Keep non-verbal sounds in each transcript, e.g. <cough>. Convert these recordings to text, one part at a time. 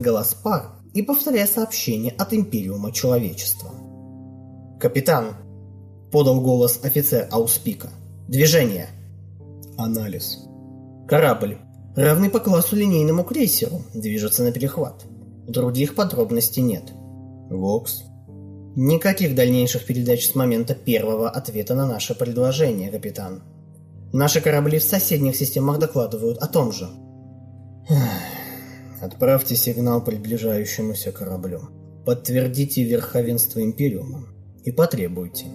Галаспар и повторяя сообщение от Империума Человечества. «Капитан!» – подал голос офицер Ауспика. «Движение!» Анализ. Корабль, равный по классу линейному крейсеру, движется на перехват. Других подробностей нет. Вокс. Никаких дальнейших передач с момента первого ответа на наше предложение, капитан. Наши корабли в соседних системах докладывают о том же. Отправьте сигнал приближающемуся кораблю. Подтвердите верховенство Империума и потребуйте,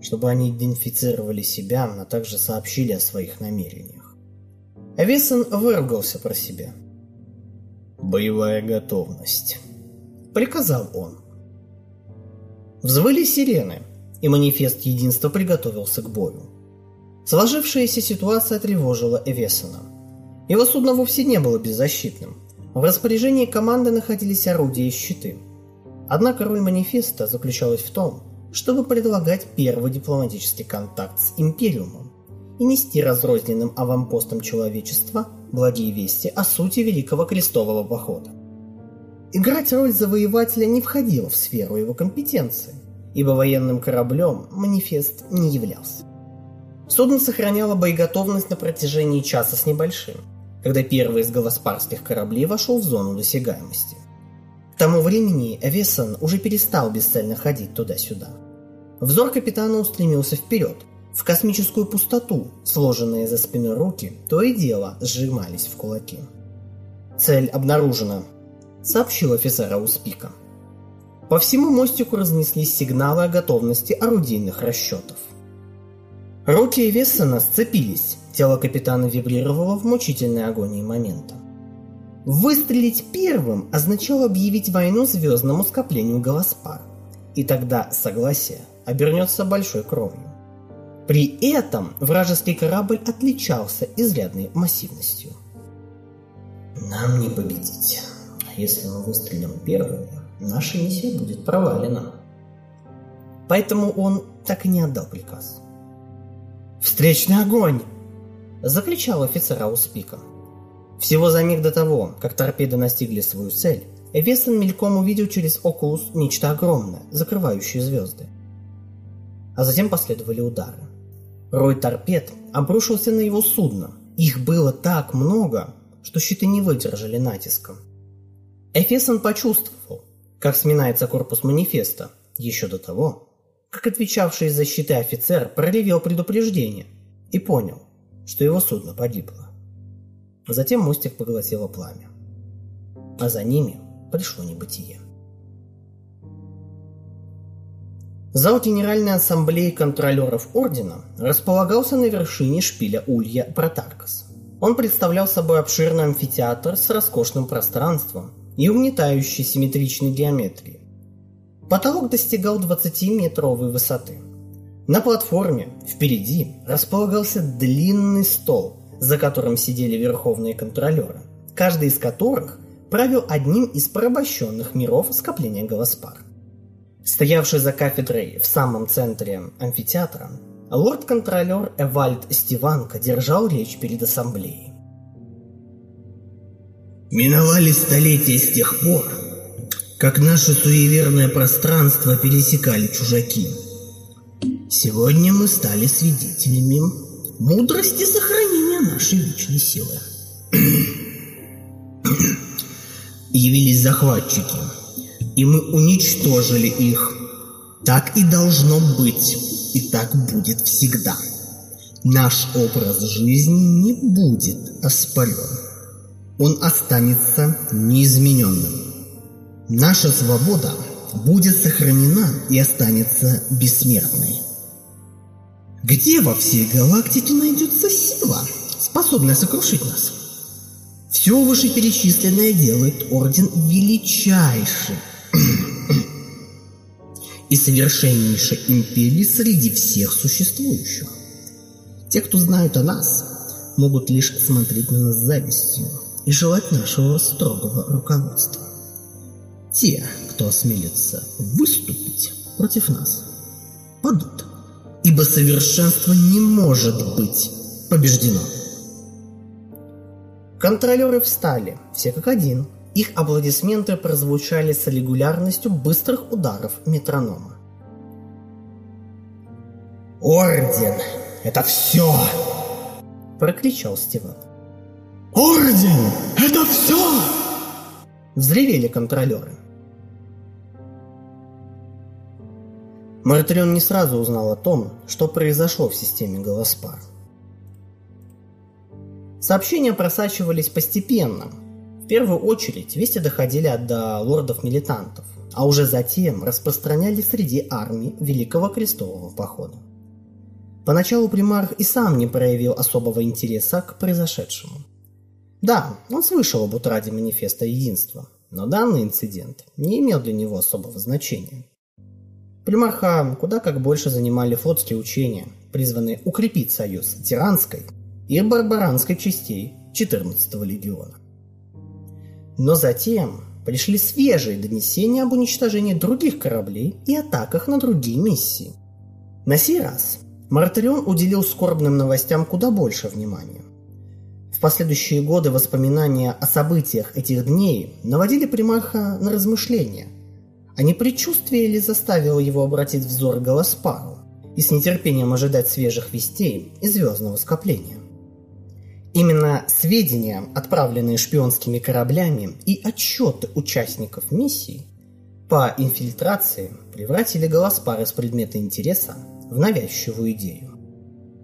чтобы они идентифицировали себя, а также сообщили о своих намерениях. Вессон выругался про себя. «Боевая готовность», — приказал он. Взвыли сирены, и манифест единства приготовился к бою. Сложившаяся ситуация тревожила Эвесона. Его судно вовсе не было беззащитным. В распоряжении команды находились орудия и щиты. Однако роль манифеста заключалась в том, чтобы предлагать первый дипломатический контакт с Империумом и нести разрозненным авампостам человечества благие вести о сути Великого Крестового Похода. Играть роль завоевателя не входило в сферу его компетенции, ибо военным кораблем манифест не являлся. Судно сохраняло боеготовность на протяжении часа с небольшим, когда первый из галаспарских кораблей вошел в зону досягаемости. К тому времени Эвесон уже перестал бесцельно ходить туда-сюда. Взор капитана устремился вперед, в космическую пустоту, сложенные за спиной руки, то и дело сжимались в кулаки. «Цель обнаружена», — сообщил офицер Ауспика. По всему мостику разнеслись сигналы о готовности орудийных расчетов. Руки Вессона сцепились, тело капитана вибрировало в мучительной агонии момента. Выстрелить первым означало объявить войну звездному скоплению Галаспар, и тогда согласие обернется большой кровью. При этом вражеский корабль отличался изрядной массивностью. «Нам не победить. Если мы выстрелим первыми, наша миссия будет провалена». Поэтому он так и не отдал приказ. «Встречный огонь!» – закричал офицер Ауспика. Всего за миг до того, как торпеды настигли свою цель, Эвесон мельком увидел через Окулус нечто огромное, закрывающее звезды. А затем последовали удары. Рой торпед обрушился на его судно. Их было так много, что щиты не выдержали натиском. Эфесон почувствовал, как сминается корпус манифеста, еще до того, как отвечавший за щиты офицер проревел предупреждение и понял, что его судно погибло. Затем мостик поглотило пламя, а за ними пришло небытие. Зал Генеральной Ассамблеи контролеров Ордена располагался на вершине шпиля Улья Протаркас. Он представлял собой обширный амфитеатр с роскошным пространством и угнетающей симметричной геометрией. Потолок достигал 20-метровой высоты. На платформе впереди располагался длинный стол, за которым сидели верховные контролеры, каждый из которых правил одним из порабощенных миров скопления Галаспар. Стоявший за кафедрой в самом центре амфитеатра, лорд-контролер Эвальд Стиванко держал речь перед ассамблеей. Миновали столетия с тех пор, как наше суеверное пространство пересекали чужаки. Сегодня мы стали свидетелями мудрости сохранения нашей вечной силы. <clears throat> Явились захватчики, и мы уничтожили их. Так и должно быть, и так будет всегда. Наш образ жизни не будет оспорен. Он останется неизмененным. Наша свобода будет сохранена и останется бессмертной. Где во всей галактике найдется сила, способная сокрушить нас? Все вышеперечисленное делает Орден величайшей и совершеннейшей империей среди всех существующих. Те, кто знают о нас, могут лишь смотреть на нас завистью и желать нашего строгого руководства. Те, кто осмелится выступить против нас, падут, ибо совершенство не может быть побеждено. Контролеры встали, все как один, Их аплодисменты прозвучали с регулярностью быстрых ударов метронома. «Орден! Это все!» – прокричал Стивен. «Орден! Это все!» – взревели контролеры. Мартрион не сразу узнал о том, что произошло в системе Голоспар. Сообщения просачивались постепенно. В первую очередь вести доходили до лордов-милитантов, а уже затем распространялись среди армий Великого Крестового Похода. Поначалу примарх и сам не проявил особого интереса к произошедшему. Да, он слышал об утраде манифеста единства, но данный инцидент не имел для него особого значения. Примарха куда как больше занимали флотские учения, призванные укрепить союз тиранской и барбаранской частей 14-го легиона. Но затем пришли свежие донесения об уничтожении других кораблей и атаках на другие миссии. На сей раз Мартарион уделил скорбным новостям куда больше внимания. Последующие годы воспоминания о событиях этих дней наводили примарха на размышления – а не предчувствие ли заставило его обратить взор к и с нетерпением ожидать свежих вестей из звездного скопления? Именно сведения, отправленные шпионскими кораблями, и отчеты участников миссии по инфильтрации превратили Галаспар из предмета интереса в навязчивую идею.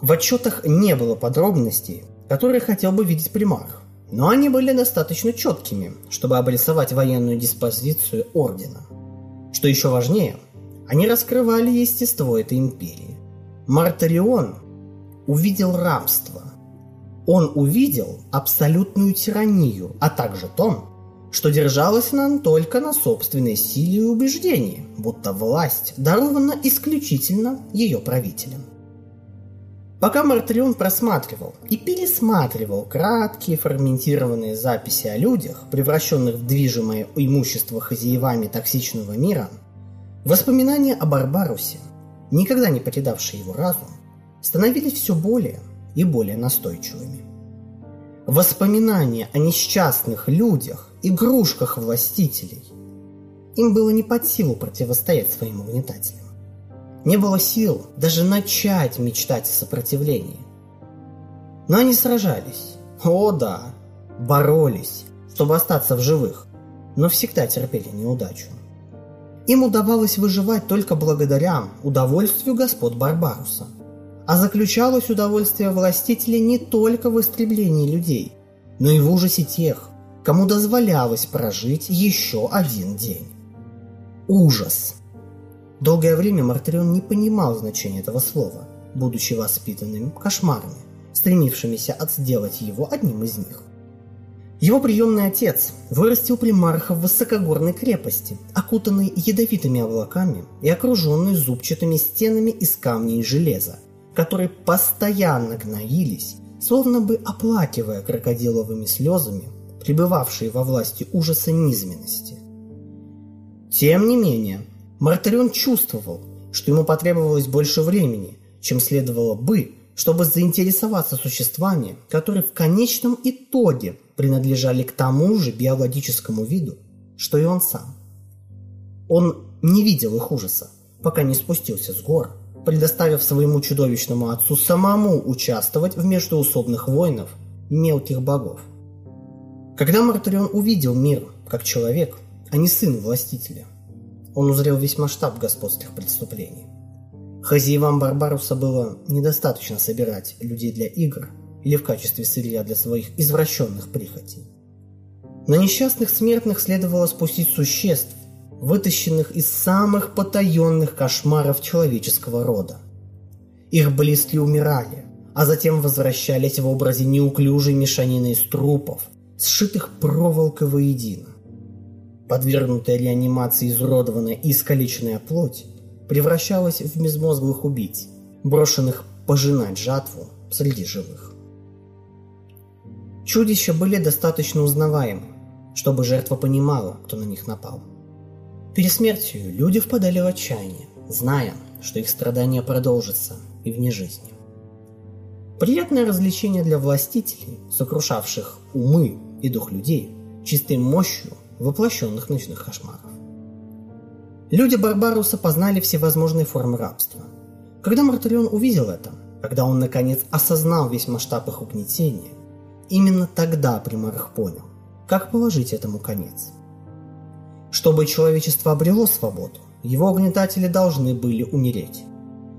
В отчетах не было подробностей, которые хотел бы видеть примарх, но они были достаточно четкими, чтобы обрисовать военную диспозицию Ордена – что еще важнее, они раскрывали естество этой империи. Мартарион увидел рабство. Он увидел абсолютную тиранию, а также то, что держалась она только на собственной силе и убеждении, будто власть дарована исключительно ее правителям. Пока Мартрион просматривал и пересматривал краткие фрагментированные записи о людях, превращенных в движимое имущество хозяевами токсичного мира, воспоминания о Барбарусе, никогда не покидавшие его разум, становились все более и более настойчивыми. Воспоминания о несчастных людях, игрушках властителей, им было не под силу противостоять своим угнетателям. Не было сил даже начать мечтать о сопротивлении. Но они сражались. О да, боролись, чтобы остаться в живых, но всегда терпели неудачу. Им удавалось выживать только благодаря удовольствию господ Барбаруса. А заключалось удовольствие властителей не только в истреблении людей, но и в ужасе тех, кому дозволялось прожить еще один день. Ужас – Долгое время Мартырион не понимал значения этого слова, будучи воспитанным кошмарами, стремившимися отделать его одним из них. Его приемный отец вырастил примарха в высокогорной крепости, окутанной ядовитыми облаками и окруженной зубчатыми стенами из камня и железа, которые постоянно гноились, словно бы оплакивая крокодиловыми слезами, пребывавшие во власти ужаса низменности. Тем не менее, Мартарион чувствовал, что ему потребовалось больше времени, чем следовало бы, чтобы заинтересоваться существами, которые в конечном итоге принадлежали к тому же биологическому виду, что и он сам. Он не видел их ужаса, пока не спустился с гор, предоставив своему чудовищному отцу самому участвовать в междуусобных войнах мелких богов. Когда Мартарион увидел мир как человек, а не сын властителя – он узрел весь масштаб господских преступлений. Хозяевам Барбаруса было недостаточно собирать людей для игр или в качестве сырья для своих извращенных прихотей. На несчастных смертных следовало спустить существ, вытащенных из самых потаенных кошмаров человеческого рода. Их близкие умирали, а затем возвращались в образе неуклюжей мешанины из трупов, сшитых проволокой воедино. Подвергнутая реанимации изуродованная и искалеченная плоть превращалась в безмозглых убийц, брошенных пожинать жатву среди живых. Чудища были достаточно узнаваемы, чтобы жертва понимала, кто на них напал. Перед смертью люди впадали в отчаяние, зная, что их страдания продолжатся и вне жизни. Приятное развлечение для властителей, сокрушавших умы и дух людей, чистой мощью воплощенных ночных кошмаров. Люди Барбаруса познали всевозможные формы рабства. Когда Мартарион увидел это, когда он наконец осознал весь масштаб их угнетения, именно тогда Примарх понял, как положить этому конец. Чтобы человечество обрело свободу, его угнетатели должны были умереть.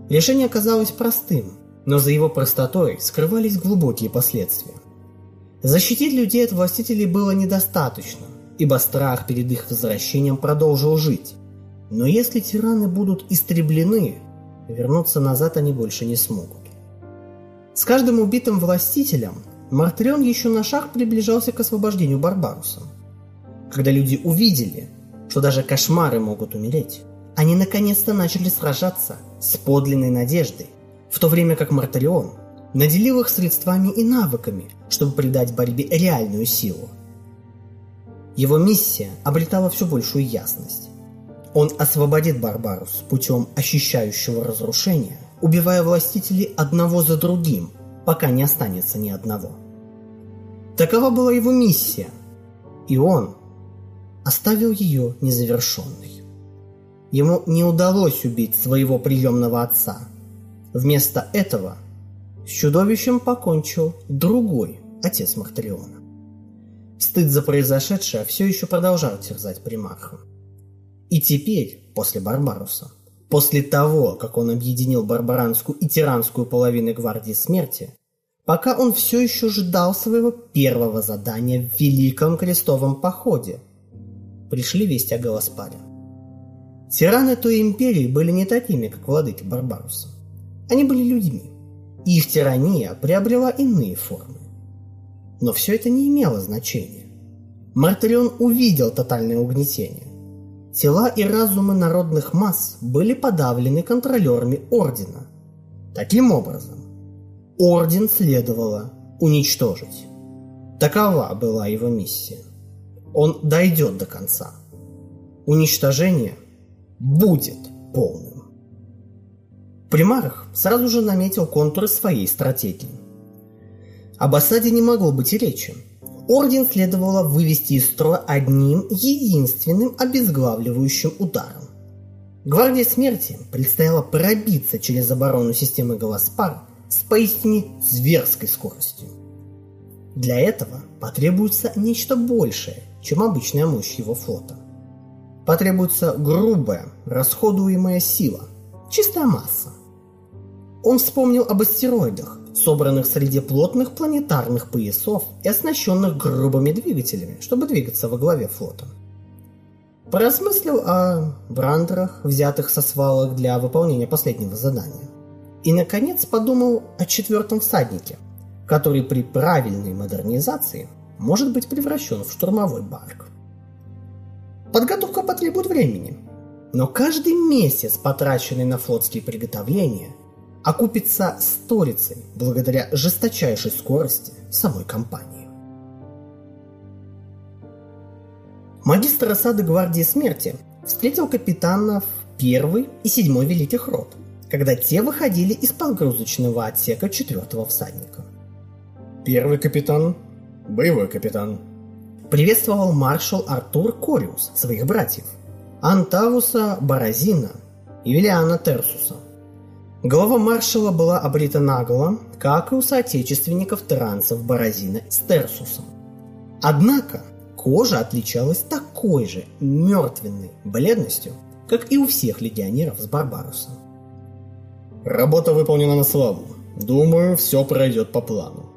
Решение оказалось простым, но за его простотой скрывались глубокие последствия. Защитить людей от властителей было недостаточно, ибо страх перед их возвращением продолжил жить, но если тираны будут истреблены, вернуться назад они больше не смогут. С каждым убитым властителем Мартрион еще на шаг приближался к освобождению Барбаруса. Когда люди увидели, что даже кошмары могут умереть, они наконец-то начали сражаться с подлинной надеждой, в то время как Мартарион наделил их средствами и навыками, чтобы придать борьбе реальную силу. Его миссия обретала все большую ясность. Он освободит Барбарус путем ощущающего разрушения, убивая властителей одного за другим, пока не останется ни одного. Такова была его миссия, и он оставил ее незавершенной. Ему не удалось убить своего приемного отца. Вместо этого с чудовищем покончил другой отец Мартариона. Стыд за произошедшее все еще продолжал терзать примарха. И теперь, после Барбаруса, после того, как он объединил барбаранскую и тиранскую половины Гвардии Смерти, пока он все еще ждал своего первого задания в Великом Крестовом Походе, пришли вести о Галаспаре. Тираны той империи были не такими, как владыки Барбаруса. Они были людьми, и их тирания приобрела иные формы. Но все это не имело значения. Мартарион увидел тотальное угнетение. Тела и разумы народных масс были подавлены контролерами Ордена. Таким образом, Орден следовало уничтожить. Такова была его миссия. Он дойдет до конца. Уничтожение будет полным. Примарх сразу же наметил контуры своей стратегии. Об осаде не могло быть и речи. Орден следовало вывести из строя одним единственным обезглавливающим ударом. Гвардии Смерти предстояло пробиться через оборону системы Галаспар с поистине зверской скоростью. Для этого потребуется нечто большее, чем обычная мощь его флота. Потребуется грубая, расходуемая сила, чистая масса. Он вспомнил об астероидах, собранных среди плотных планетарных поясов и оснащенных грубыми двигателями, чтобы двигаться во главе флота. Поразмыслил о брандерах, взятых со свалок для выполнения последнего задания. И, наконец, подумал о четвертом всаднике, который при правильной модернизации может быть превращен в штурмовой барк. Подготовка потребует времени, но каждый месяц, потраченный на флотские приготовления, окупится сторицей благодаря жесточайшей скорости самой компании. Магистр осады Гвардии Смерти встретил капитанов первый и седьмой Великих Рот, когда те выходили из погрузочного отсека четвертого всадника. Первый капитан, боевой капитан. Приветствовал маршал Артур Кориус своих братьев, Антавуса Баразина и Виллиана Терсуса – Голова маршала была обрита наголо, как и у соотечественников трансов Борозина с Терсусом. Однако кожа отличалась такой же мертвенной бледностью, как и у всех легионеров с Барбарусом. Работа выполнена на славу. Думаю, все пройдет по плану.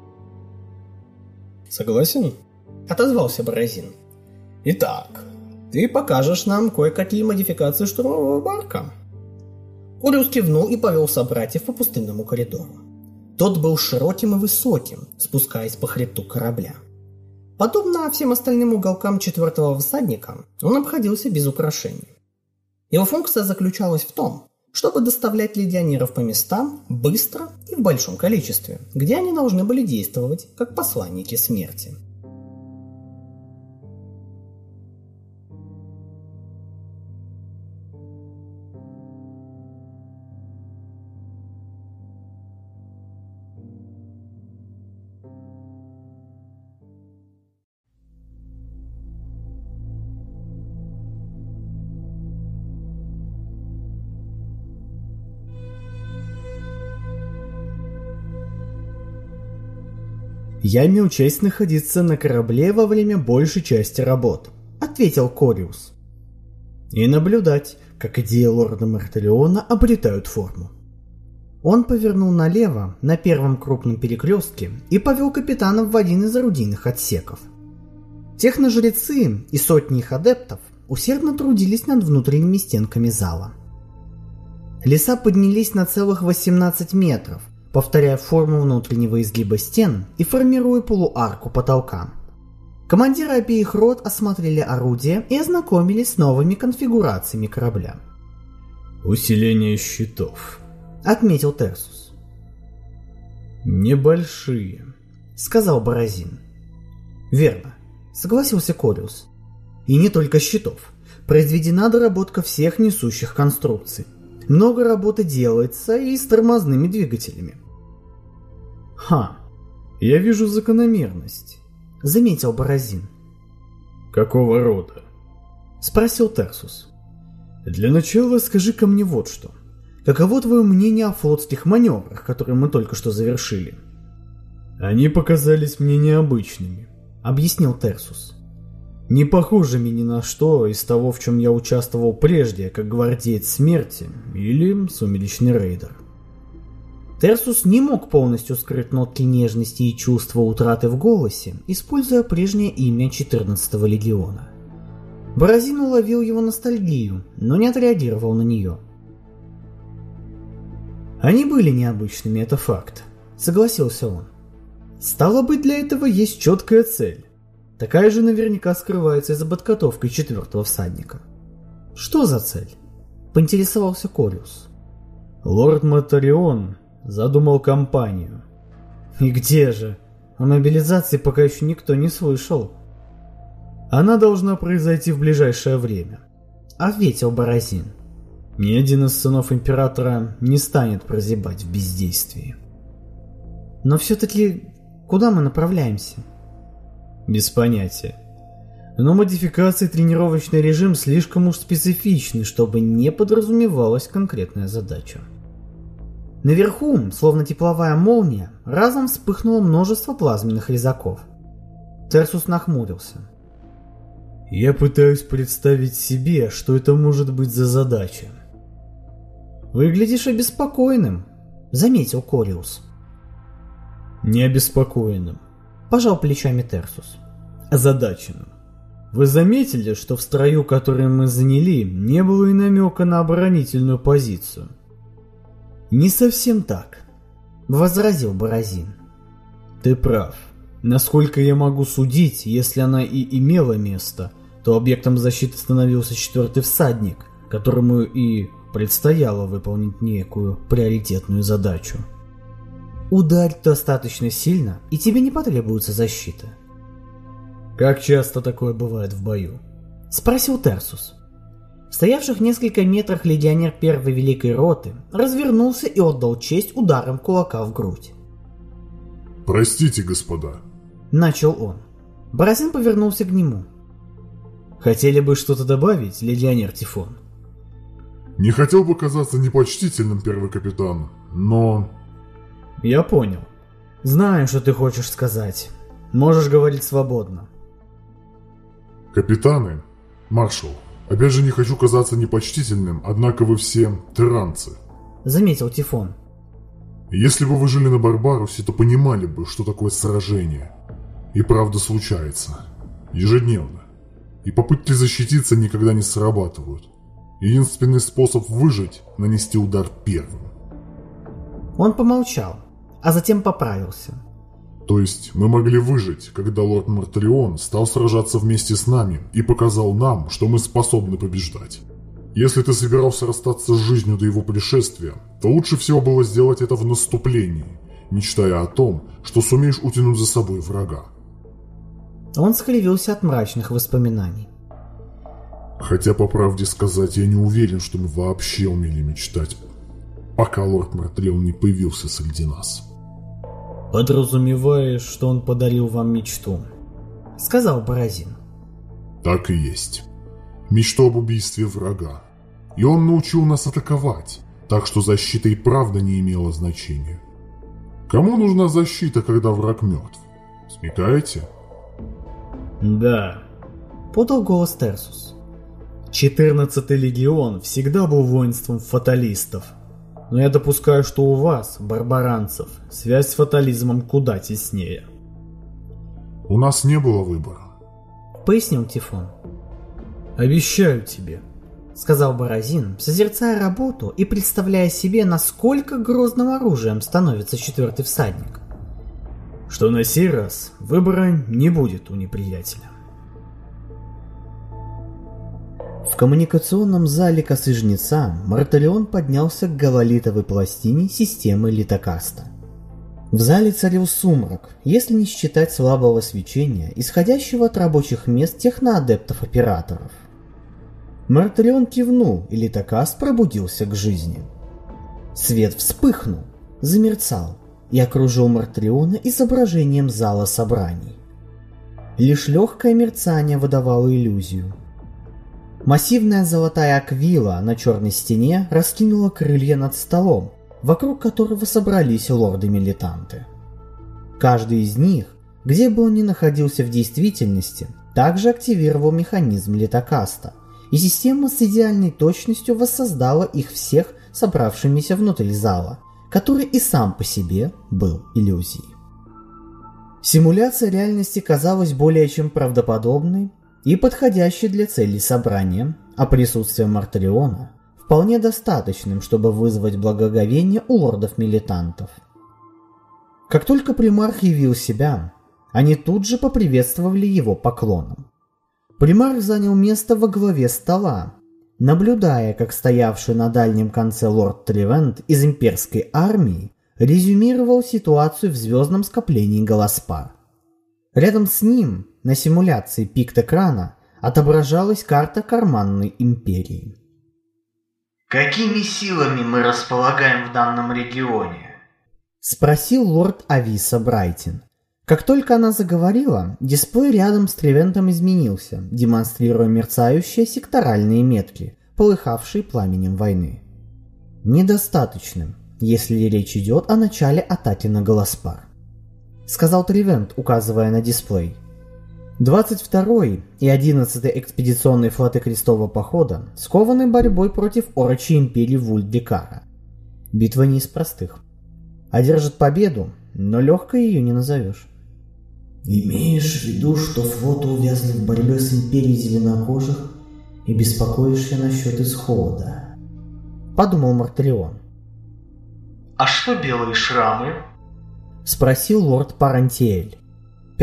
Согласен? Отозвался Борозин. Итак, ты покажешь нам кое-какие модификации штурмового барка. Ориус кивнул и повел собратьев по пустынному коридору. Тот был широким и высоким, спускаясь по хребту корабля. Подобно всем остальным уголкам четвертого всадника, он обходился без украшений. Его функция заключалась в том, чтобы доставлять легионеров по местам быстро и в большом количестве, где они должны были действовать как посланники смерти. Я имел честь находиться на корабле во время большей части работ, ответил Кориус. И наблюдать, как идеи лорда Мартелиона обретают форму. Он повернул налево на первом крупном перекрестке и повел капитанов в один из орудийных отсеков. Техножрецы и сотни их адептов усердно трудились над внутренними стенками зала. Леса поднялись на целых 18 метров, повторяя форму внутреннего изгиба стен и формируя полуарку потолка. Командиры обеих рот осмотрели орудия и ознакомились с новыми конфигурациями корабля. «Усиление щитов», — отметил Терсус. «Небольшие», — сказал Борозин. «Верно», — согласился Кориус. «И не только щитов. Произведена доработка всех несущих конструкций. Много работы делается и с тормозными двигателями. Ха, я вижу закономерность, заметил Борозин. Какого рода? Спросил Терсус. Для начала скажи-ка мне вот что. Каково твое мнение о флотских маневрах, которые мы только что завершили? Они показались мне необычными, объяснил Терсус не похожими ни на что из того, в чем я участвовал прежде, как гвардеец смерти или сумеречный рейдер. Терсус не мог полностью скрыть нотки нежности и чувства утраты в голосе, используя прежнее имя 14-го легиона. Борозин уловил его ностальгию, но не отреагировал на нее. Они были необычными, это факт, согласился он. Стало быть, для этого есть четкая цель. Такая же наверняка скрывается за подготовкой четвертого всадника. Что за цель? Поинтересовался Кориус. Лорд Матарион задумал кампанию. И где же? О мобилизации пока еще никто не слышал. Она должна произойти в ближайшее время. Ответил Борозин. Ни один из сынов Императора не станет прозябать в бездействии. Но все-таки куда мы направляемся? Без понятия. Но модификация тренировочный режим слишком уж специфичный, чтобы не подразумевалась конкретная задача. Наверху, словно тепловая молния, разом вспыхнуло множество плазменных резаков. Терсус нахмурился. Я пытаюсь представить себе, что это может быть за задача. Выглядишь обеспокоенным, заметил Кориус. Не обеспокоенным, Пожал плечами Терсус. Озадаченным. Вы заметили, что в строю, который мы заняли, не было и намека на оборонительную позицию? Не совсем так, возразил Борозин. Ты прав. Насколько я могу судить, если она и имела место, то объектом защиты становился четвертый всадник, которому и предстояло выполнить некую приоритетную задачу. Ударь достаточно сильно, и тебе не потребуется защита. Как часто такое бывает в бою? Спросил Терсус. Стоявших в несколько метрах легионер первой великой роты развернулся и отдал честь ударом кулака в грудь. «Простите, господа», — начал он. Борозин повернулся к нему. «Хотели бы что-то добавить, легионер Тифон?» «Не хотел бы казаться непочтительным, первый капитан, но я понял. Знаю, что ты хочешь сказать. Можешь говорить свободно. Капитаны, маршал, опять же не хочу казаться непочтительным, однако вы все тиранцы. Заметил Тифон. Если бы вы жили на Барбарусе, то понимали бы, что такое сражение. И правда случается. Ежедневно. И попытки защититься никогда не срабатывают. Единственный способ выжить – нанести удар первым. Он помолчал, а затем поправился. То есть мы могли выжить, когда лорд Мартарион стал сражаться вместе с нами и показал нам, что мы способны побеждать. Если ты собирался расстаться с жизнью до его пришествия, то лучше всего было сделать это в наступлении, мечтая о том, что сумеешь утянуть за собой врага. Он скривился от мрачных воспоминаний. Хотя, по правде сказать, я не уверен, что мы вообще умели мечтать, пока лорд Мартарион не появился среди нас. «Подразумеваешь, что он подарил вам мечту», — сказал Борозин. «Так и есть. Мечту об убийстве врага. И он научил нас атаковать, так что защита и правда не имела значения. Кому нужна защита, когда враг мертв? Смекаете? Да. Подал голос Терсус. 14-й легион всегда был воинством фаталистов. Но я допускаю, что у вас, барбаранцев, связь с фатализмом куда теснее. У нас не было выбора. Пояснил Тифон. Обещаю тебе, сказал Борозин, созерцая работу и представляя себе, насколько грозным оружием становится четвертый всадник. Что на сей раз выбора не будет у неприятеля. В коммуникационном зале косы жнеца Марталион поднялся к галалитовой пластине системы литокаста. В зале царил сумрак, если не считать слабого свечения, исходящего от рабочих мест техноадептов-операторов. Марталион кивнул, и литокаст пробудился к жизни. Свет вспыхнул, замерцал и окружил Марталиона изображением зала собраний. Лишь легкое мерцание выдавало иллюзию – Массивная золотая аквила на черной стене раскинула крылья над столом, вокруг которого собрались лорды-милитанты. Каждый из них, где бы он ни находился в действительности, также активировал механизм литокаста, и система с идеальной точностью воссоздала их всех собравшимися внутри зала, который и сам по себе был иллюзией. Симуляция реальности казалась более чем правдоподобной, и подходящий для цели собрания, а присутствие Мартариона вполне достаточным, чтобы вызвать благоговение у лордов-милитантов. Как только примарх явил себя, они тут же поприветствовали его поклоном. Примарх занял место во главе стола, наблюдая, как стоявший на дальнем конце лорд Тревент из имперской армии резюмировал ситуацию в звездном скоплении Голоспар. Рядом с ним на симуляции пикт-экрана отображалась карта карманной империи. «Какими силами мы располагаем в данном регионе?» – спросил лорд Ависа Брайтин. Как только она заговорила, дисплей рядом с Тревентом изменился, демонстрируя мерцающие секторальные метки, полыхавшие пламенем войны. Недостаточным, если речь идет о начале атаки на Голоспар. Сказал Тревент, указывая на дисплей – 22-й и 11-й экспедиционные флоты Крестового похода скованы борьбой против Орочи империи Вульдикара. Битва не из простых. Одержит победу, но легкой ее не назовешь. Имеешь в виду, что флоты увязли в борьбе с империей зеленокожих и беспокоишься насчет исхода? Подумал Мартелион. А что белые шрамы? Спросил лорд Парантиэль.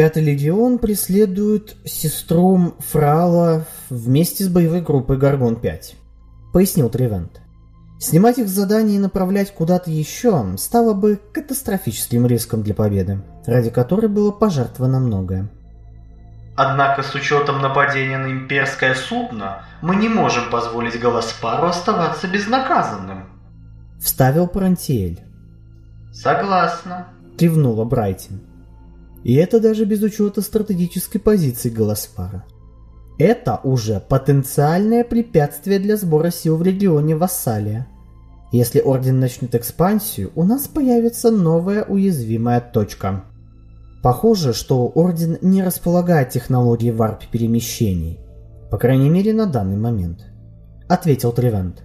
Пятый легион преследует сестру Фрала вместе с боевой группой Гаргон-5, пояснил Тревент. Снимать их задание и направлять куда-то еще стало бы катастрофическим риском для победы, ради которой было пожертвовано многое. Однако с учетом нападения на имперское судно, мы не можем позволить Голоспару оставаться безнаказанным. Вставил Парантиэль. Согласна. Кивнула Брайтин. И это даже без учета стратегической позиции Голоспара. Это уже потенциальное препятствие для сбора сил в регионе Вассалия. Если Орден начнет экспансию, у нас появится новая уязвимая точка. Похоже, что Орден не располагает технологией варп перемещений. По крайней мере, на данный момент. Ответил Тревент.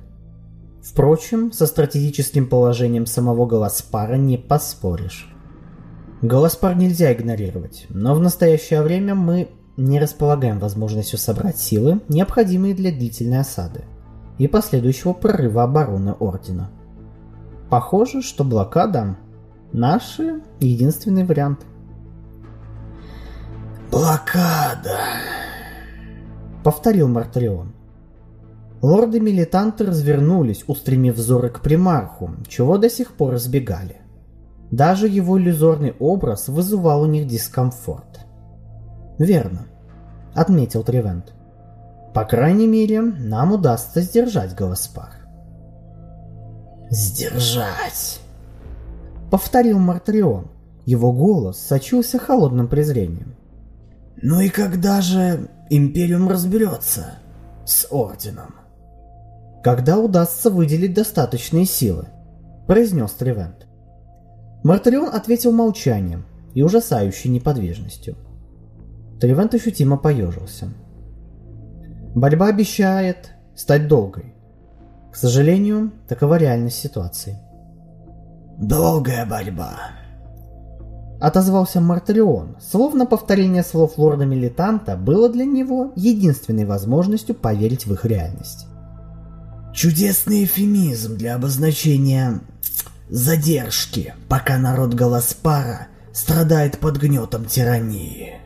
Впрочем, со стратегическим положением самого Голоспара не поспоришь. Голоспар нельзя игнорировать, но в настоящее время мы не располагаем возможностью собрать силы, необходимые для длительной осады и последующего прорыва обороны Ордена. Похоже, что блокада – наш единственный вариант. «Блокада!» – повторил Мартарион. Лорды-милитанты развернулись, устремив взоры к примарху, чего до сих пор избегали. Даже его иллюзорный образ вызывал у них дискомфорт. «Верно», — отметил Тревент. «По крайней мере, нам удастся сдержать Голоспар». «Сдержать!» — повторил Мартрион. Его голос сочился холодным презрением. «Ну и когда же Империум разберется с Орденом?» «Когда удастся выделить достаточные силы», — произнес Тревент. Мартарион ответил молчанием, и ужасающей неподвижностью. Тревент ощутимо поежился. Борьба обещает стать долгой. К сожалению, такова реальность ситуации. «Долгая борьба», — отозвался Мартарион, словно повторение слов лорда-милитанта было для него единственной возможностью поверить в их реальность. Чудесный эфемизм для обозначения задержки, пока народ Галаспара страдает под гнетом тирании.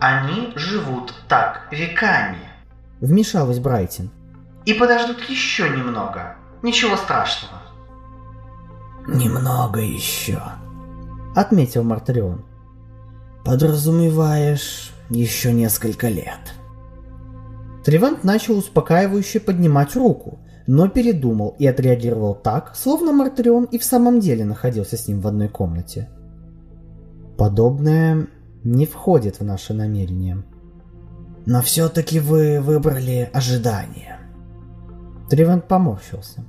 Они живут так веками. Вмешалась Брайтин. И подождут еще немного. Ничего страшного. Немного еще. Отметил Мартарион. Подразумеваешь, еще несколько лет. Тревант начал успокаивающе поднимать руку, но передумал и отреагировал так, словно Мартарион и в самом деле находился с ним в одной комнате. Подобное не входит в наши намерения. Но все-таки вы выбрали ожидание. Тревант поморщился.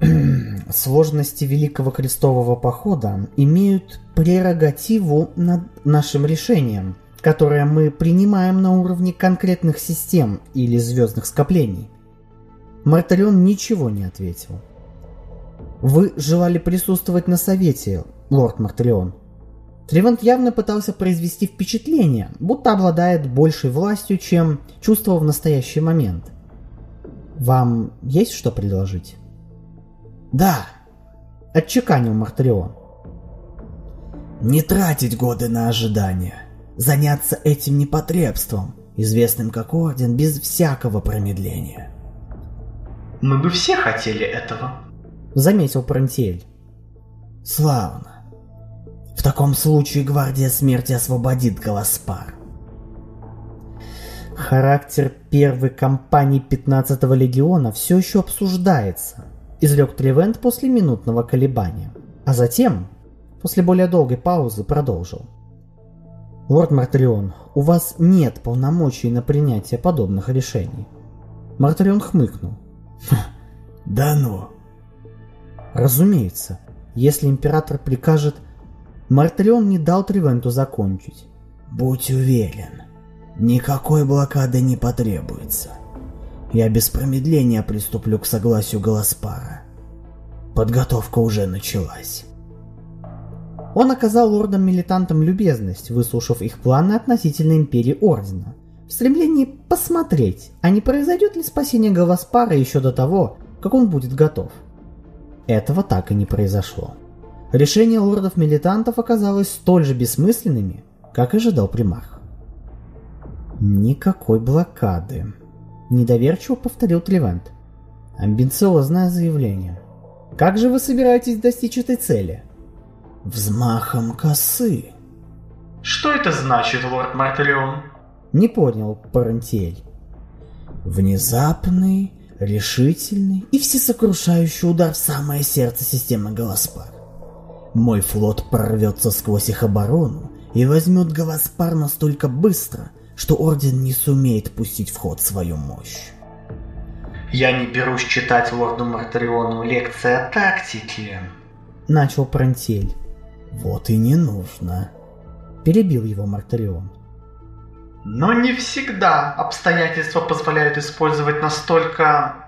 <clears throat> Сложности Великого Крестового Похода имеют прерогативу над нашим решением – которое мы принимаем на уровне конкретных систем или звездных скоплений. Мартарион ничего не ответил. Вы желали присутствовать на совете, лорд Мартарион. Тревант явно пытался произвести впечатление, будто обладает большей властью, чем чувствовал в настоящий момент. Вам есть что предложить? Да, отчеканил Мартарион. Не тратить годы на ожидания заняться этим непотребством, известным как Орден, без всякого промедления. «Мы бы все хотели этого», — заметил Пронтиэль. «Славно. В таком случае Гвардия Смерти освободит Галаспар». Характер первой кампании 15-го легиона все еще обсуждается, изрек Тревент после минутного колебания. А затем, после более долгой паузы, продолжил. Лорд Мартарион, у вас нет полномочий на принятие подобных решений. Мартарион хмыкнул. Да ну. Разумеется, если император прикажет... Мартарион не дал Тревенту закончить. Будь уверен, никакой блокады не потребуется. Я без промедления приступлю к согласию Галаспара. Подготовка уже началась. Он оказал лордам-милитантам любезность, выслушав их планы относительно Империи Ордена, в стремлении посмотреть, а не произойдет ли спасение Галаспара еще до того, как он будет готов. Этого так и не произошло. Решение лордов-милитантов оказалось столь же бессмысленными, как ожидал примарх. «Никакой блокады», – недоверчиво повторил Тревент. «Амбициозное заявление. Как же вы собираетесь достичь этой цели?» взмахом косы. Что это значит, лорд Мартелион? Не понял Парантиэль. Внезапный, решительный и всесокрушающий удар в самое сердце системы Галаспар. Мой флот прорвется сквозь их оборону и возьмет Галаспар настолько быстро, что Орден не сумеет пустить в ход свою мощь. Я не берусь читать лорду Мартариону лекции о тактике. Начал Парантиэль. Вот и не нужно. Перебил его Мартарион. Но не всегда обстоятельства позволяют использовать настолько...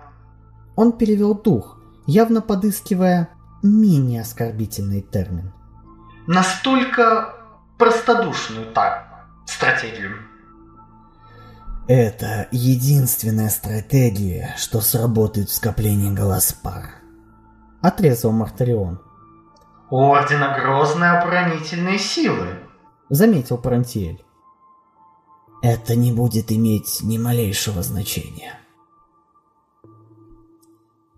Он перевел дух, явно подыскивая менее оскорбительный термин. Настолько простодушную так стратегию. Это единственная стратегия, что сработает в скоплении Галаспар. Отрезал Мартарион. У Ордена грозные оборонительные силы, заметил Парантиэль. Это не будет иметь ни малейшего значения.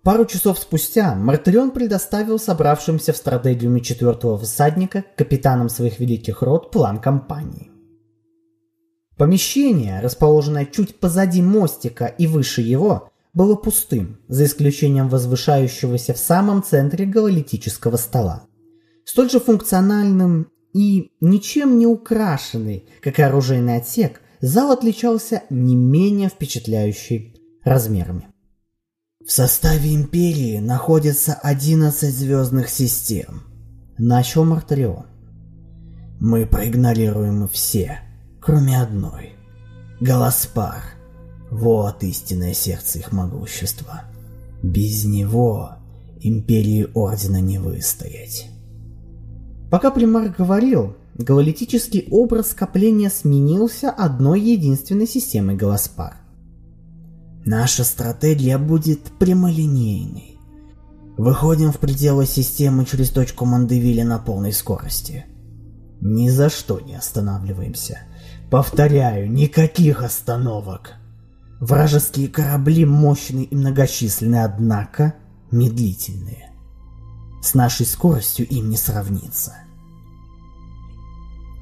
Пару часов спустя Мартырион предоставил собравшимся в стратегиуме четвертого всадника капитанам своих великих род план кампании. Помещение, расположенное чуть позади мостика и выше его, было пустым, за исключением возвышающегося в самом центре гололитического стола столь же функциональным и ничем не украшенный, как оружейный отсек, зал отличался не менее впечатляющей размерами. В составе Империи находится 11 звездных систем, Начал Мартарион. Мы проигнорируем все, кроме одной. Галаспар. Вот истинное сердце их могущества. Без него империи Ордена не выстоять. Пока Примар говорил, гололитический образ скопления сменился одной единственной системой Галаспар. Наша стратегия будет прямолинейной. Выходим в пределы системы через точку Мандевиля на полной скорости. Ни за что не останавливаемся. Повторяю, никаких остановок. Вражеские корабли мощные и многочисленные, однако медлительные. С нашей скоростью им не сравнится.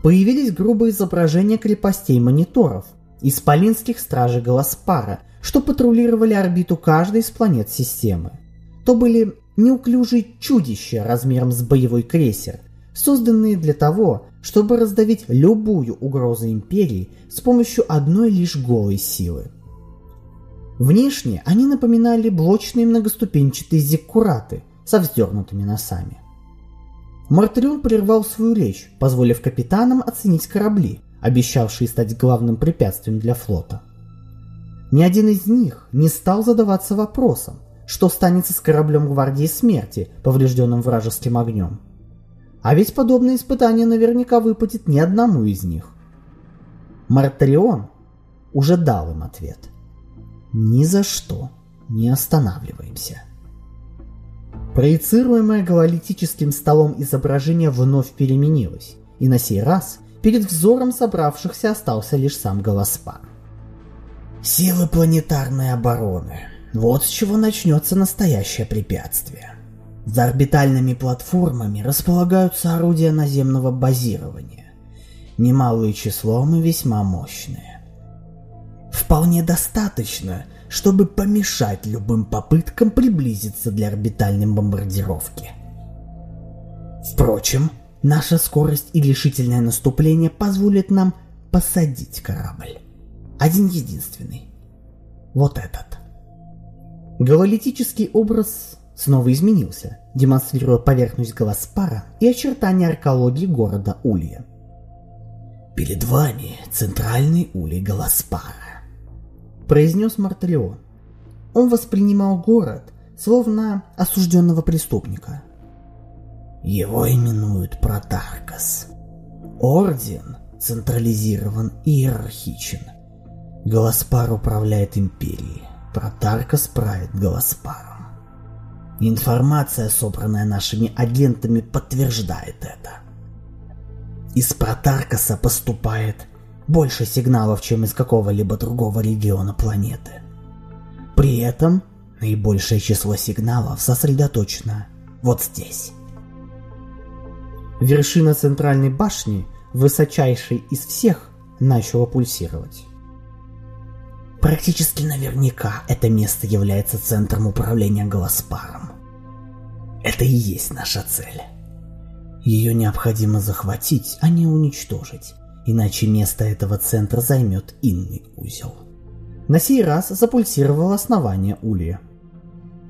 Появились грубые изображения крепостей мониторов, исполинских стражей Галаспара, что патрулировали орбиту каждой из планет системы. То были неуклюжие чудища размером с боевой крейсер, созданные для того, чтобы раздавить любую угрозу Империи с помощью одной лишь голой силы. Внешне они напоминали блочные многоступенчатые зиккураты со вздернутыми носами. Мартрион прервал свою речь, позволив капитанам оценить корабли, обещавшие стать главным препятствием для флота. Ни один из них не стал задаваться вопросом, что станется с кораблем Гвардии Смерти, поврежденным вражеским огнем. А ведь подобное испытание наверняка выпадет ни одному из них. Мартарион уже дал им ответ. Ни за что не останавливаемся. Проецируемое гололитическим столом изображение вновь переменилось, и на сей раз перед взором собравшихся остался лишь сам Голоспар. Силы планетарной обороны. Вот с чего начнется настоящее препятствие. За орбитальными платформами располагаются орудия наземного базирования. Немалое числом и весьма мощные. Вполне достаточно, чтобы помешать любым попыткам приблизиться для орбитальной бомбардировки. Впрочем, наша скорость и решительное наступление позволят нам посадить корабль. Один единственный. Вот этот. Гололитический образ снова изменился, демонстрируя поверхность Галаспара и очертания аркологии города Улья. «Перед вами центральный улей Галаспара», — произнес Мартелион. Он воспринимал город словно осужденного преступника. Его именуют Протаркас. Орден централизирован и иерархичен — Галаспар управляет империей. Протаркас правит Галаспаром. Информация, собранная нашими агентами, подтверждает это. Из Протаркаса поступает больше сигналов, чем из какого-либо другого региона планеты. При этом наибольшее число сигналов сосредоточено вот здесь. Вершина центральной башни, высочайшей из всех, начала пульсировать. Практически наверняка это место является центром управления Голоспаром. Это и есть наша цель. Ее необходимо захватить, а не уничтожить, иначе место этого центра займет инный узел. На сей раз запульсировало основание улья.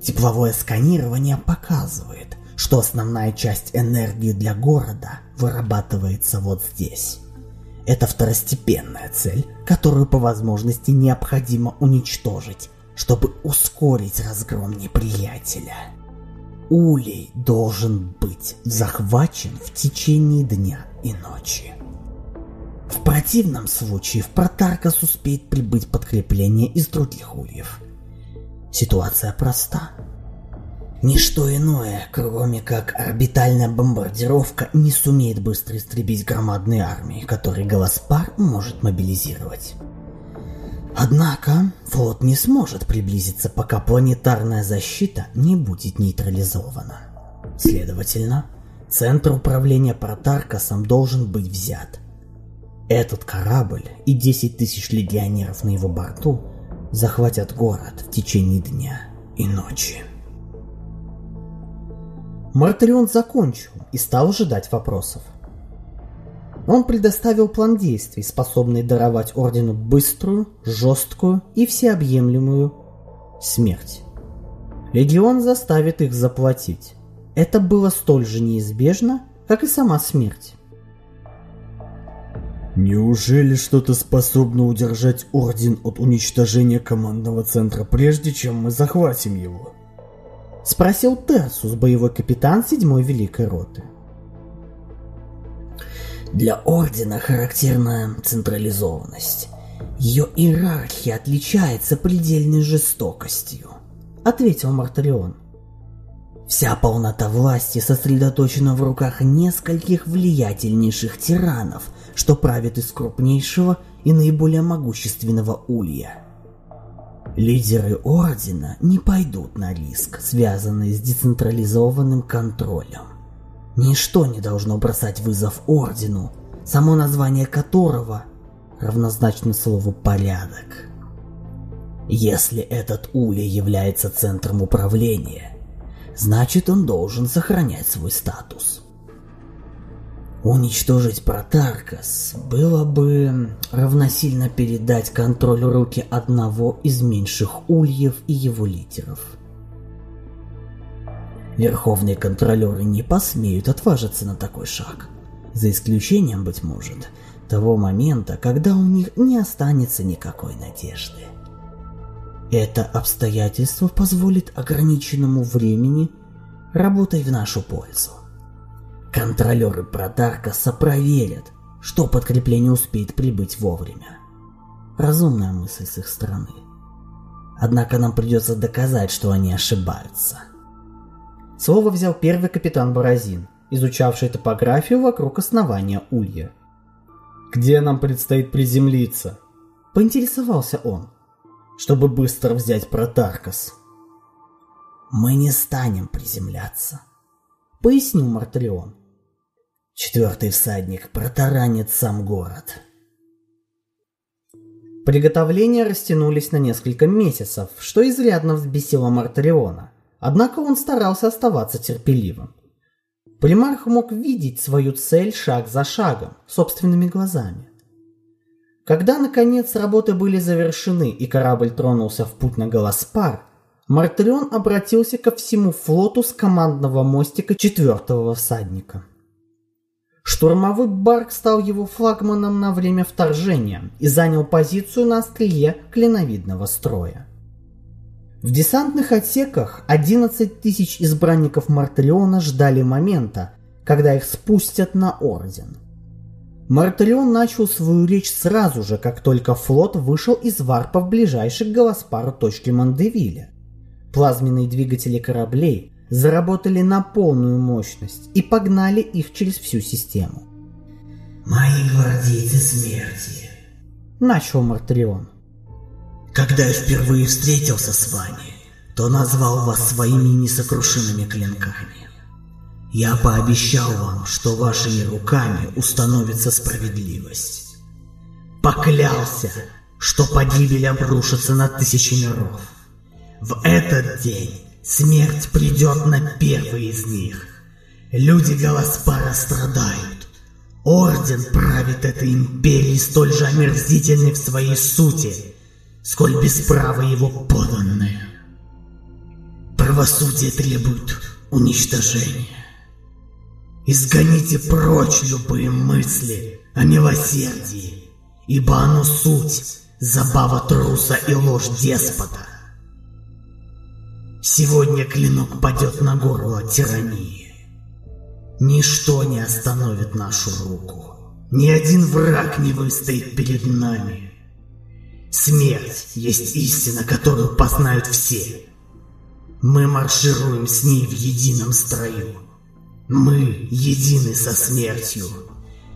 Тепловое сканирование показывает, что основная часть энергии для города вырабатывается вот здесь. Это второстепенная цель, которую по возможности необходимо уничтожить, чтобы ускорить разгром неприятеля. Улей должен быть захвачен в течение дня и ночи. В противном случае в Протаркас успеет прибыть подкрепление из других ульев. Ситуация проста. Ничто иное, кроме как орбитальная бомбардировка, не сумеет быстро истребить громадные армии, которые Галаспар может мобилизировать. Однако флот не сможет приблизиться, пока планетарная защита не будет нейтрализована. Следовательно, центр управления Протаркасом должен быть взят. Этот корабль и 10 тысяч легионеров на его борту захватят город в течение дня и ночи. Мартарион закончил и стал ожидать вопросов. Он предоставил план действий, способный даровать Ордену быструю, жесткую и всеобъемлемую смерть. Легион заставит их заплатить. Это было столь же неизбежно, как и сама смерть. Неужели что-то способно удержать Орден от уничтожения командного центра, прежде чем мы захватим его? Спросил Терсус, боевой капитан седьмой Великой Роты. Для Ордена характерна централизованность. Ее иерархия отличается предельной жестокостью, ответил Мартарион. Вся полнота власти сосредоточена в руках нескольких влиятельнейших тиранов, что правят из крупнейшего и наиболее могущественного улья. Лидеры Ордена не пойдут на риск, связанный с децентрализованным контролем. Ничто не должно бросать вызов Ордену, само название которого равнозначно слову «порядок». Если этот улей является центром управления, значит он должен сохранять свой статус. Уничтожить Протаркас было бы равносильно передать контроль руки одного из меньших ульев и его лидеров. Верховные контролеры не посмеют отважиться на такой шаг, за исключением, быть может, того момента, когда у них не останется никакой надежды. Это обстоятельство позволит ограниченному времени работать в нашу пользу. Контролеры Протаркаса проверят, что подкрепление успеет прибыть вовремя. Разумная мысль с их стороны. Однако нам придется доказать, что они ошибаются. Слово взял первый капитан Борозин, изучавший топографию вокруг основания Улья. «Где нам предстоит приземлиться?» – поинтересовался он. «Чтобы быстро взять Протаркас». «Мы не станем приземляться», – пояснил Мартрион. Четвертый всадник протаранит сам город. Приготовления растянулись на несколько месяцев, что изрядно взбесило Мартариона. Однако он старался оставаться терпеливым. Примарх мог видеть свою цель шаг за шагом, собственными глазами. Когда, наконец, работы были завершены и корабль тронулся в путь на Галаспар, Мартарион обратился ко всему флоту с командного мостика четвертого всадника – Штурмовой барк стал его флагманом на время вторжения и занял позицию на острие клиновидного строя. В десантных отсеках 11 тысяч избранников Мартариона ждали момента, когда их спустят на Орден. Мартарион начал свою речь сразу же, как только флот вышел из варпа в ближайшей к Галаспару точке Мандевиля. Плазменные двигатели кораблей заработали на полную мощность и погнали их через всю систему. «Мои гвардейцы смерти», — начал Мартрион. «Когда я впервые встретился с вами, то назвал вас своими несокрушимыми клинками. Я пообещал вам, что вашими руками установится справедливость. Поклялся, что погибель обрушится на тысячи миров. В этот день Смерть придет на первый из них. Люди Галаспара страдают. Орден правит этой империей столь же омерзительной в своей сути, сколь бесправы его поданные. Правосудие требует уничтожения. Изгоните прочь любые мысли о милосердии, ибо оно суть, забава труса и ложь деспота. Сегодня клинок падет на горло тирании. Ничто не остановит нашу руку. Ни один враг не выстоит перед нами. Смерть есть истина, которую познают все. Мы маршируем с ней в едином строю. Мы едины со смертью.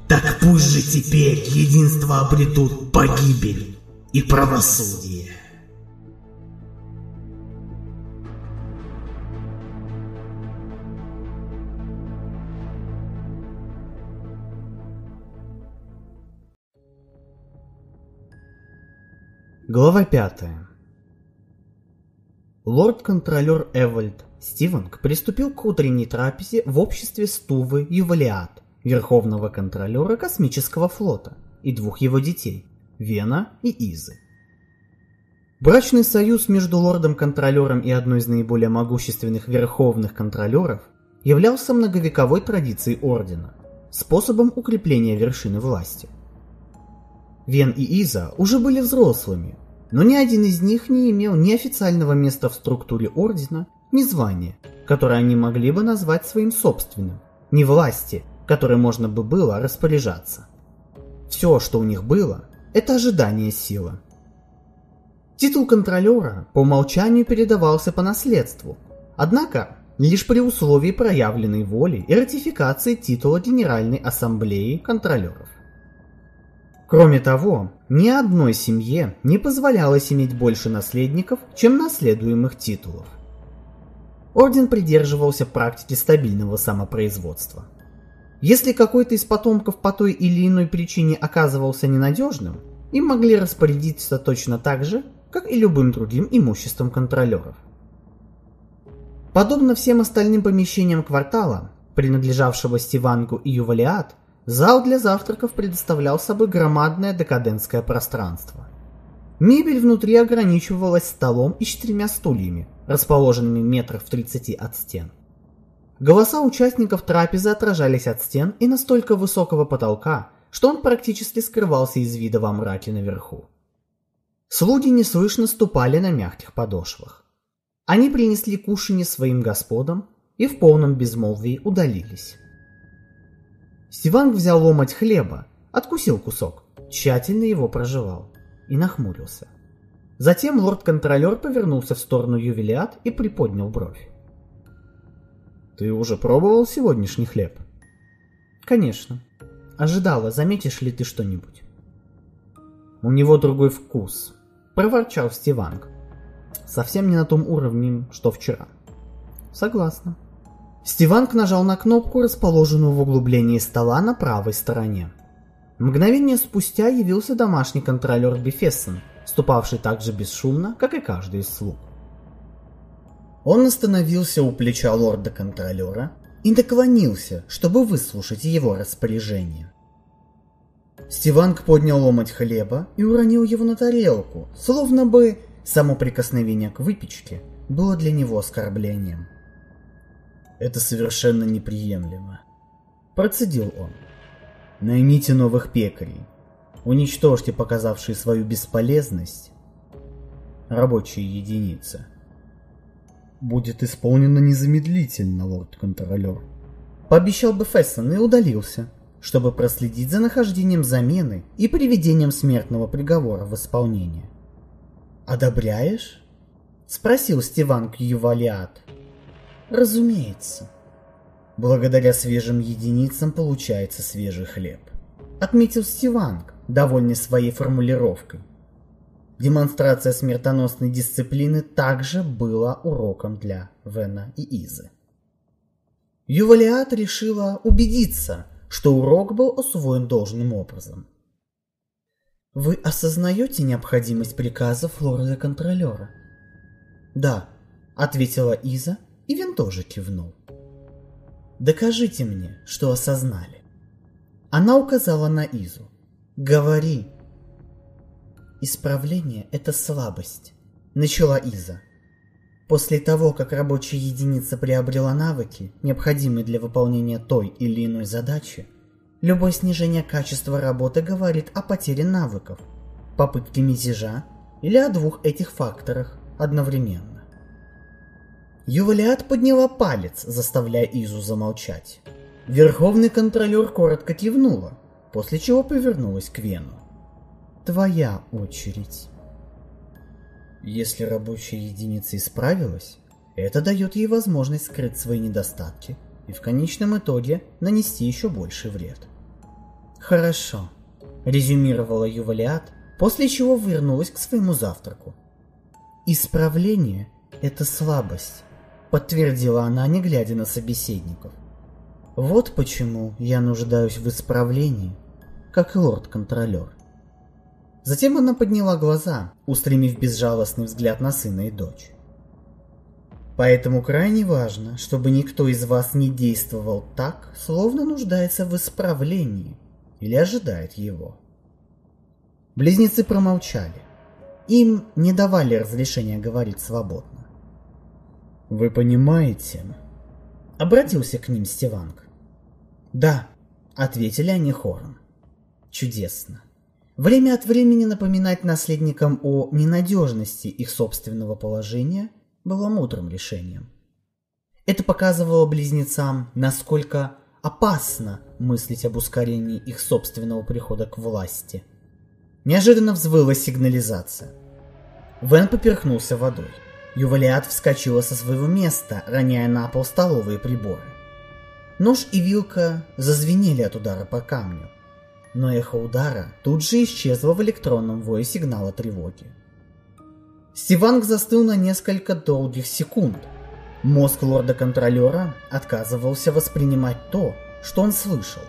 Так пусть же теперь единство обретут погибель и правосудие. Глава 5 Лорд-контролер Эвальд Стивенг приступил к утренней трапезе в обществе Стувы Ювалиат, верховного контролера космического флота, и двух его детей – Вена и Изы. Брачный союз между лордом-контролером и одной из наиболее могущественных верховных контролеров являлся многовековой традицией Ордена, способом укрепления вершины власти. Вен и Иза уже были взрослыми, но ни один из них не имел ни официального места в структуре Ордена, ни звания, которое они могли бы назвать своим собственным, ни власти, которой можно бы было распоряжаться. Все, что у них было, это ожидание силы. Титул контролера по умолчанию передавался по наследству, однако лишь при условии проявленной воли и ратификации титула Генеральной Ассамблеи контролеров. Кроме того, ни одной семье не позволялось иметь больше наследников, чем наследуемых титулов. Орден придерживался практики стабильного самопроизводства. Если какой-то из потомков по той или иной причине оказывался ненадежным, им могли распорядиться точно так же, как и любым другим имуществом контролеров. Подобно всем остальным помещениям квартала, принадлежавшего Стивангу и Ювалиат, зал для завтраков предоставлял собой громадное декадентское пространство. Мебель внутри ограничивалась столом и четырьмя стульями, расположенными метров в 30 от стен. Голоса участников трапезы отражались от стен и настолько высокого потолка, что он практически скрывался из вида во мраке наверху. Слуги неслышно ступали на мягких подошвах. Они принесли кушанье своим господам и в полном безмолвии удалились. Стиванг взял ломоть хлеба, откусил кусок, тщательно его прожевал и нахмурился. Затем лорд-контролер повернулся в сторону ювелиат и приподнял бровь. «Ты уже пробовал сегодняшний хлеб?» «Конечно. Ожидала, заметишь ли ты что-нибудь?» «У него другой вкус», — проворчал Стиванг. Совсем не на том уровне, что вчера. Согласна. Стиванг нажал на кнопку, расположенную в углублении стола на правой стороне. Мгновение спустя явился домашний контролер Бефессен, ступавший так же бесшумно, как и каждый из слуг. Он остановился у плеча лорда-контролера и наклонился, чтобы выслушать его распоряжение. Стиванг поднял ломоть хлеба и уронил его на тарелку, словно бы Само прикосновение к выпечке было для него оскорблением. «Это совершенно неприемлемо», – процедил он. «Наймите новых пекарей. Уничтожьте показавшие свою бесполезность рабочие единицы». «Будет исполнено незамедлительно, лорд-контролер», – пообещал Бефессон и удалился, чтобы проследить за нахождением замены и приведением смертного приговора в исполнение. «Одобряешь?» — спросил Стиванг Ювалиат. «Разумеется. Благодаря свежим единицам получается свежий хлеб», — отметил Стиванг, довольный своей формулировкой. Демонстрация смертоносной дисциплины также была уроком для Вена и Изы. Ювалиат решила убедиться, что урок был усвоен должным образом – вы осознаете необходимость приказов лорда-контролера? Да, ответила Иза, и Вин тоже кивнул. Докажите мне, что осознали. Она указала на Изу. Говори. Исправление – это слабость, начала Иза. После того, как рабочая единица приобрела навыки, необходимые для выполнения той или иной задачи, Любое снижение качества работы говорит о потере навыков, попытке мятежа или о двух этих факторах одновременно. Ювалиат подняла палец, заставляя Изу замолчать. Верховный контролер коротко кивнула, после чего повернулась к Вену. «Твоя очередь». Если рабочая единица исправилась, это дает ей возможность скрыть свои недостатки и в конечном итоге нанести еще больший вред. «Хорошо», — резюмировала Ювалиат, после чего вернулась к своему завтраку. «Исправление — это слабость», — подтвердила она, не глядя на собеседников. «Вот почему я нуждаюсь в исправлении, как лорд-контролер». Затем она подняла глаза, устремив безжалостный взгляд на сына и дочь. Поэтому крайне важно, чтобы никто из вас не действовал так, словно нуждается в исправлении – или ожидает его. Близнецы промолчали. Им не давали разрешения говорить свободно. «Вы понимаете?» Обратился к ним Стиванг. «Да», — ответили они хором. «Чудесно. Время от времени напоминать наследникам о ненадежности их собственного положения было мудрым решением. Это показывало близнецам, насколько опасно мыслить об ускорении их собственного прихода к власти. Неожиданно взвыла сигнализация. Вен поперхнулся водой. Ювалиат вскочила со своего места, роняя на пол столовые приборы. Нож и вилка зазвенели от удара по камню но эхо удара тут же исчезло в электронном вое сигнала тревоги. Стиванг застыл на несколько долгих секунд. Мозг лорда-контролера отказывался воспринимать то, что он слышал.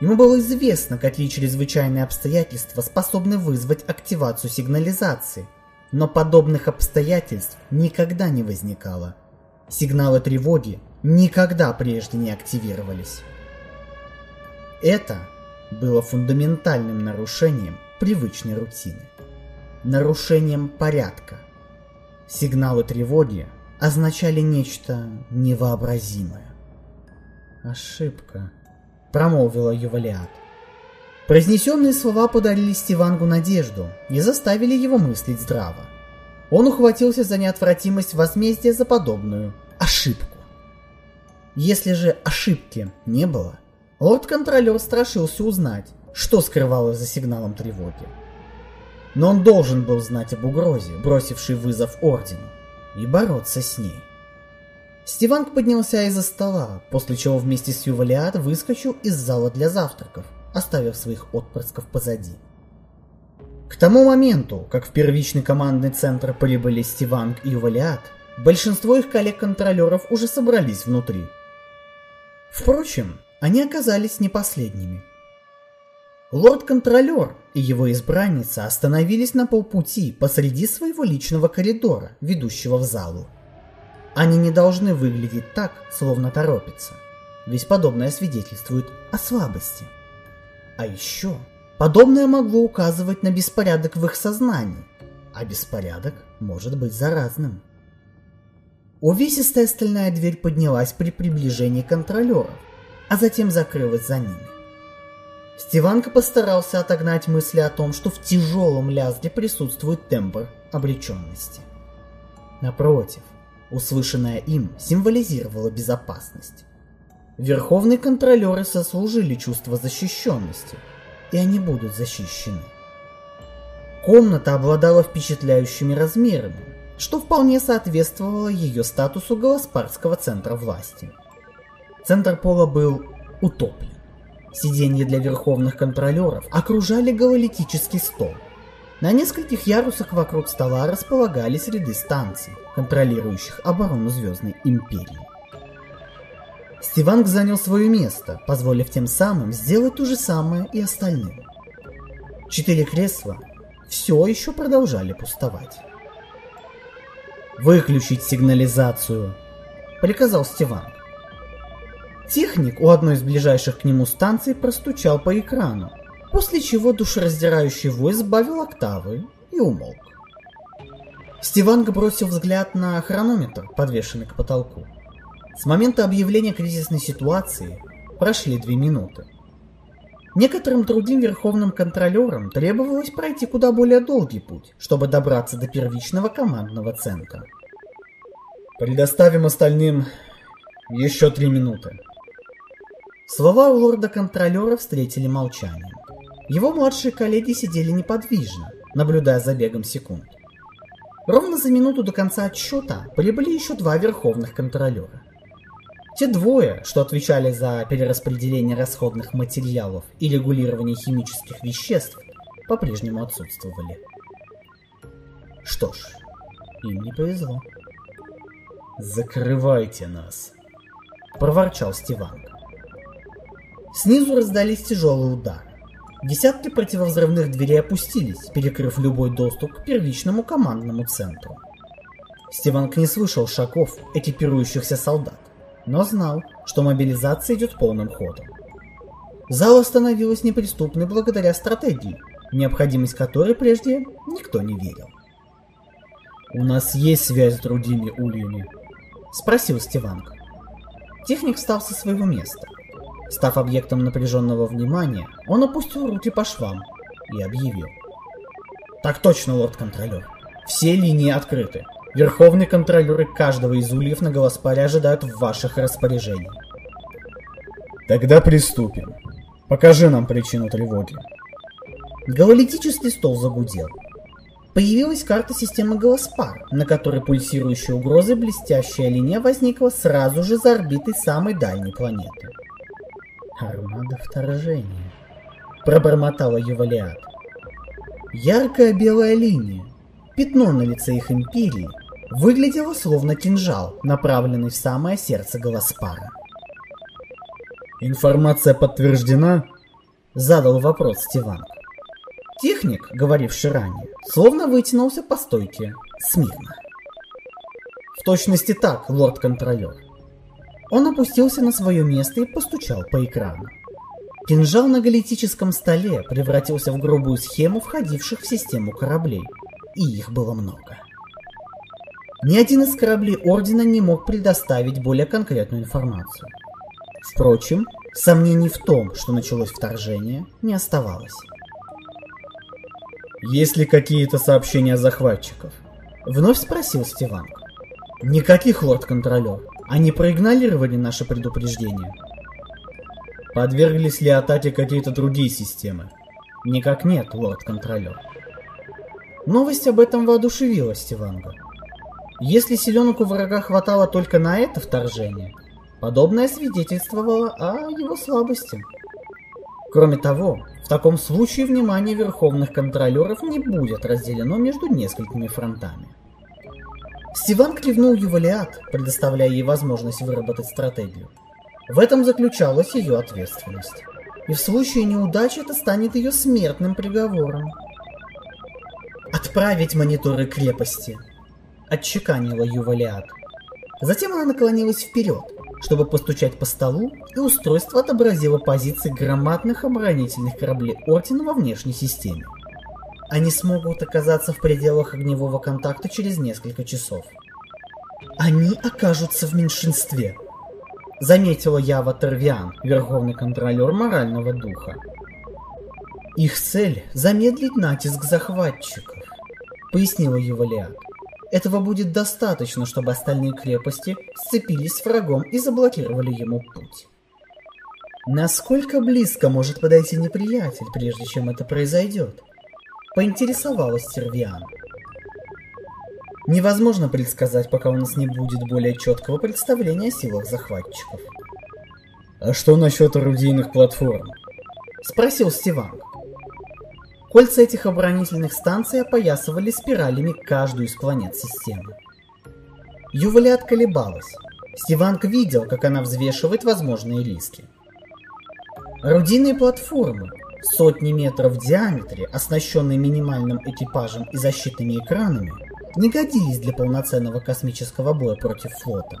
Ему было известно, какие чрезвычайные обстоятельства способны вызвать активацию сигнализации, но подобных обстоятельств никогда не возникало. Сигналы тревоги никогда прежде не активировались. Это было фундаментальным нарушением привычной рутины. Нарушением порядка. Сигналы тревоги означали нечто невообразимое. «Ошибка», — промолвила Ювалиат. Произнесенные слова подарили Стивангу надежду и заставили его мыслить здраво. Он ухватился за неотвратимость возмездия за подобную ошибку. Если же ошибки не было, Лорд-контролер страшился узнать, что скрывалось за сигналом тревоги. Но он должен был знать об угрозе, бросившей вызов Ордену, и бороться с ней. Стиванг поднялся из-за стола, после чего вместе с Ювалиад выскочил из зала для завтраков, оставив своих отпрысков позади. К тому моменту, как в первичный командный центр прибыли Стиванг и Ювалиад, большинство их коллег-контролеров уже собрались внутри. Впрочем, они оказались не последними. Лорд-контролер и его избранница остановились на полпути посреди своего личного коридора, ведущего в залу. Они не должны выглядеть так, словно торопятся, ведь подобное свидетельствует о слабости. А еще подобное могло указывать на беспорядок в их сознании, а беспорядок может быть заразным. Увесистая стальная дверь поднялась при приближении контролеров, а затем закрылась за ними. Стиванка постарался отогнать мысли о том, что в тяжелом лязге присутствует тембр обреченности. Напротив, услышанное им символизировало безопасность. Верховные контролеры сослужили чувство защищенности, и они будут защищены. Комната обладала впечатляющими размерами, что вполне соответствовало ее статусу Голоспарского центра власти – Центр пола был утоплен. Сиденья для верховных контролеров окружали гололитический стол. На нескольких ярусах вокруг стола располагались ряды станций, контролирующих оборону Звездной Империи. Стиванг занял свое место, позволив тем самым сделать то же самое и остальным. Четыре кресла все еще продолжали пустовать. «Выключить сигнализацию!» — приказал Стиванг. Техник у одной из ближайших к нему станций простучал по экрану, после чего душераздирающий вой сбавил октавы и умолк. Стиванг бросил взгляд на хронометр, подвешенный к потолку. С момента объявления кризисной ситуации прошли две минуты. Некоторым другим верховным контролерам требовалось пройти куда более долгий путь, чтобы добраться до первичного командного центра. Предоставим остальным еще три минуты, Слова лорда-контролера встретили молчанием. Его младшие коллеги сидели неподвижно, наблюдая за бегом секунд. Ровно за минуту до конца отсчета прибыли еще два верховных контролера. Те двое, что отвечали за перераспределение расходных материалов и регулирование химических веществ, по-прежнему отсутствовали. Что ж, им не повезло. «Закрывайте нас!» – проворчал Стиванг. Снизу раздались тяжелые удары. Десятки противовзрывных дверей опустились, перекрыв любой доступ к первичному командному центру. Стиванк не слышал шагов экипирующихся солдат, но знал, что мобилизация идет полным ходом. Зал становилась неприступной благодаря стратегии, необходимость которой прежде никто не верил. «У нас есть связь с другими ульями?» – спросил Стиванк. Техник встал со своего места. Став объектом напряженного внимания, он опустил руки по швам и объявил. Так точно, лорд-контролер. Все линии открыты. Верховные контролеры каждого из ульев на Голоспаре ожидают ваших распоряжений. Тогда приступим. Покажи нам причину тревоги. Гололитический стол загудел. Появилась карта системы Голоспар, на которой пульсирующая угроза блестящая линия возникла сразу же за орбитой самой дальней планеты. Армада вторжения. Пробормотала Ювалиат. Яркая белая линия, пятно на лице их империи, выглядело словно кинжал, направленный в самое сердце Голоспара. «Информация подтверждена?» — задал вопрос Стиван. Техник, говоривший ранее, словно вытянулся по стойке, смирно. В точности так, лорд-контролер. Он опустился на свое место и постучал по экрану. Кинжал на галитическом столе превратился в грубую схему входивших в систему кораблей, и их было много. Ни один из кораблей Ордена не мог предоставить более конкретную информацию. Впрочем, сомнений в том, что началось вторжение, не оставалось. «Есть ли какие-то сообщения захватчиков?» Вновь спросил Стиванг. «Никаких, лорд-контролер. Они проигнорировали наше предупреждение». «Подверглись ли атаке какие-то другие системы?» «Никак нет, лорд-контролер». Новость об этом воодушевила Стиванга. Если селенок у врага хватало только на это вторжение, подобное свидетельствовало о его слабости. Кроме того, в таком случае внимание верховных контролеров не будет разделено между несколькими фронтами. Стиван кивнул Ювалиат, предоставляя ей возможность выработать стратегию. В этом заключалась ее ответственность. И в случае неудачи это станет ее смертным приговором. «Отправить мониторы крепости!» – отчеканила Ювалиат. Затем она наклонилась вперед, чтобы постучать по столу, и устройство отобразило позиции громадных оборонительных кораблей Ордена во внешней системе. Они смогут оказаться в пределах огневого контакта через несколько часов. Они окажутся в меньшинстве, заметила Ява Тервиан, верховный контролер морального духа. Их цель – замедлить натиск захватчиков, пояснила Ювалиат. Этого будет достаточно, чтобы остальные крепости сцепились с врагом и заблокировали ему путь. Насколько близко может подойти неприятель, прежде чем это произойдет? Поинтересовалась Сервиан. Невозможно предсказать, пока у нас не будет более четкого представления о силах захватчиков. А что насчет орудийных платформ? Спросил Стиван. Кольца этих оборонительных станций опоясывали спиралями каждую из планет системы. Ювалиат колебалась. Стиванг видел, как она взвешивает возможные риски. Орудийные платформы, сотни метров в диаметре, оснащенные минимальным экипажем и защитными экранами, не годились для полноценного космического боя против флота.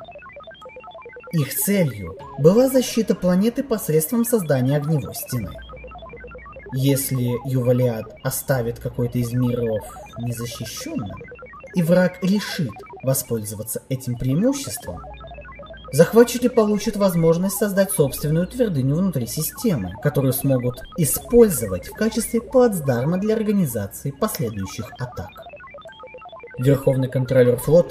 Их целью была защита планеты посредством создания огневой стены. Если Ювалиад оставит какой-то из миров незащищенным, и враг решит воспользоваться этим преимуществом, захватчики получат возможность создать собственную твердыню внутри системы, которую смогут использовать в качестве плацдарма для организации последующих атак. Верховный контролер флота